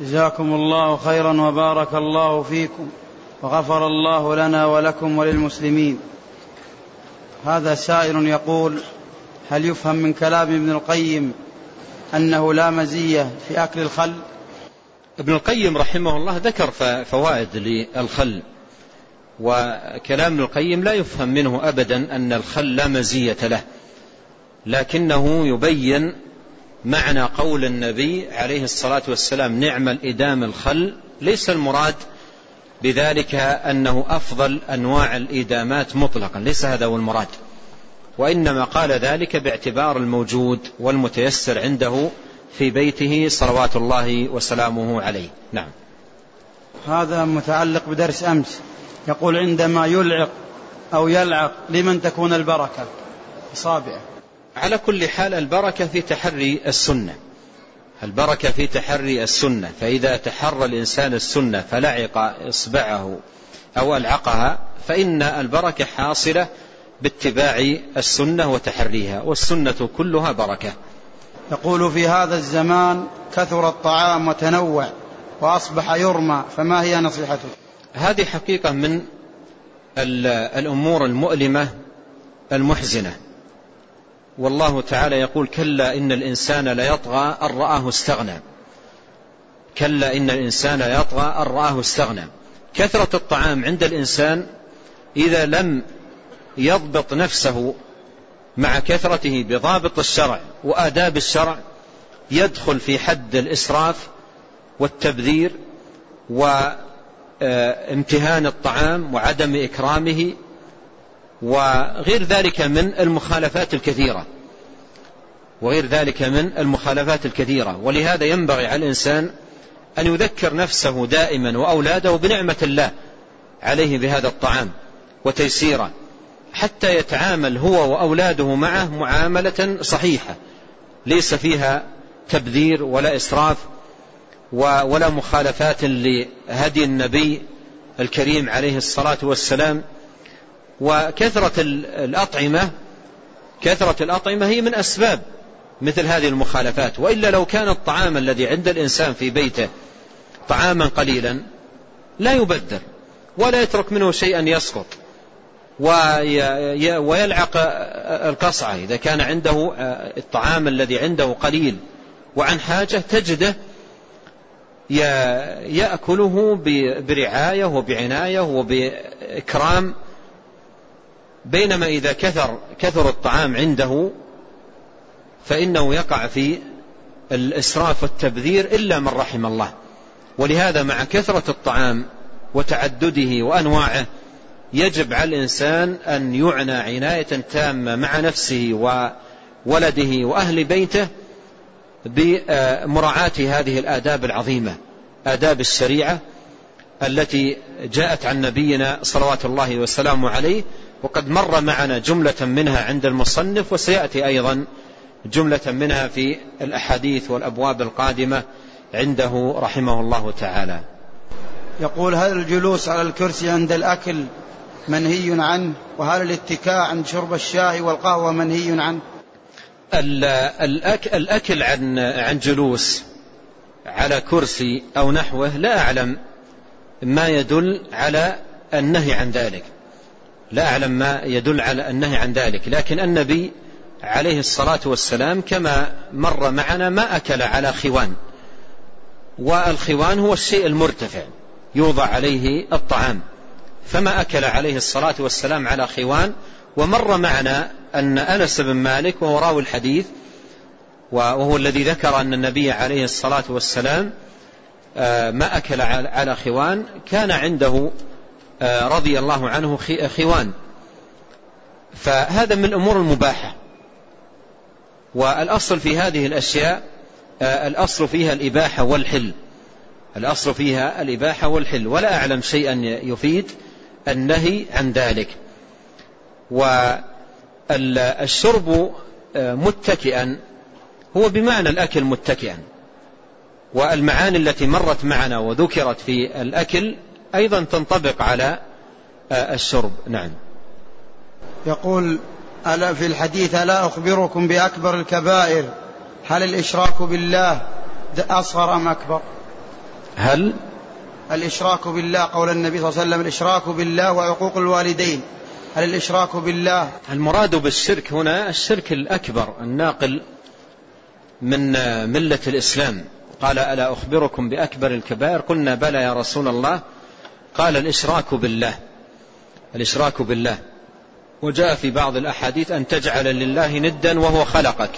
جزاكم الله خيرا وبارك الله فيكم وغفر الله لنا ولكم وللمسلمين. هذا سائل يقول هل يفهم من كلام ابن القيم أنه لا مزية في أكل الخل؟ ابن القيم رحمه الله ذكر فوائد للخل وكلام ابن القيم لا يفهم منه أبدا أن الخل لا مزية له لكنه يبين معنى قول النبي عليه الصلاة والسلام نعم الإدام الخل. ليس المراد بذلك أنه أفضل أنواع الإدامات مطلقا ليس هذا هو المراد. وإنما قال ذلك باعتبار الموجود والمتيسر عنده في بيته صلوات الله وسلامه عليه. نعم. هذا متعلق بدرس أمس. يقول عندما يلعق أو يلعق لمن تكون البركة؟ إصابعه. على كل حال البركة في تحري السنة. البركة في تحري السنة. فإذا تحرى الإنسان السنة فلعق إصبعه أو ألعقها فإن البركة حاصلة باتباع السنة وتحريها. والسنة كلها بركة. يقول في هذا الزمان كثر الطعام وتنوع وأصبح يرمى فما هي نصيحته؟ هذه حقيقة من الأمور المؤلمة المحزنة. والله تعالى يقول كلا إن الإنسان ليطغى أن رآه استغنى. كلا إن الإنسان ليطغى أن رآه استغنى. كثرة الطعام عند الإنسان إذا لم يضبط نفسه مع كثرته بضابط الشرع وآداب الشرع يدخل في حد الإسراف والتبذير وامتهان الطعام وعدم إكرامه وغير ذلك من المخالفات الكثيرة. وغير ذلك من المخالفات الكثيرة. ولهذا ينبغي على الإنسان أن يذكر نفسه دائما وأولاده بنعمة الله عليه بهذا الطعام وتيسيره حتى يتعامل هو وأولاده معه معاملة صحيحة. ليس فيها تبذير ولا إسراف ولا مخالفات لهدي النبي الكريم عليه الصلاة والسلام وكثرة الأطعمة كثرة الأطعمة هي من أسباب مثل هذه المخالفات. وإلا لو كان الطعام الذي عند الإنسان في بيته طعاما قليلا لا يبذر ولا يترك منه شيئا يسقط ويلعق القصعة. إذا كان عنده الطعام الذي عنده قليل وعن حاجة تجده يأكله برعاية وبعناية وبإكرام بينما إذا كثر كثر الطعام عنده فإنه يقع في الإسراف والتبذير إلا من رحم الله. ولهذا مع كثرة الطعام وتعدده وأنواعه يجب على الإنسان أن يعنى عناية تامة مع نفسه وولده وأهل بيته بمراعاة هذه الآداب العظيمة آداب الشريعة التي جاءت عن نبينا صلوات الله وسلامه عليه وقد مر معنا جملة منها عند المصنف وسيأتي أيضا جملة منها في الأحاديث والأبواب القادمة عنده رحمه الله تعالى. يقول هل الجلوس على الكرسي عند الأكل منهي عنه؟ وهل الاتكاء عند شرب الشاي والقهوة منهي عنه؟ الأكل عن عن جلوس على كرسي أو نحوه لا أعلم ما يدل على النهي عن ذلك. لا أعلم ما يدل على النهي عن ذلك لكن النبي عليه الصلاة والسلام كما مر معنا ما أكل على خوان والخوان هو الشيء المرتفع يوضع عليه الطعام فما أكل عليه الصلاة والسلام على خوان ومر معنا أن أنس بن مالك وهو راوي الحديث وهو الذي ذكر أن النبي عليه الصلاة والسلام آه، ما أكل على خوان كان عنده رضي الله عنه خوان. فهذا من الأمور المباحة. والأصل في هذه الأشياء آه، الأصل فيها الإباحة والحل. الأصل فيها الإباحة والحل. ولا أعلم شيئا يفيد النهي عن ذلك. والشرب آه، متكئا. هو بمعنى الأكل متكئا. والمعاني التي مرت معنا وذكرت في الأكل أيضا تنطبق على آه، الشرب. نعم. يقول ألا في الحديث ألا أخبركم بأكبر الكبائر؟ هل الإشراك بالله أصغر أم أكبر؟ هل؟ الإشراك بالله قول النبي صلى الله عليه وسلم الإشراك بالله وعقوق الوالدين. هل الإشراك بالله؟ المراد بالشرك هنا الشرك الأكبر الناقل من ملة الإسلام. قال ألا أخبركم بأكبر الكبائر؟ قلنا بلى يا رسول الله قال الإشراك بالله الإشراك بالله. وجاء في بعض الأحاديث أن تجعل لله ندا وهو خلقك.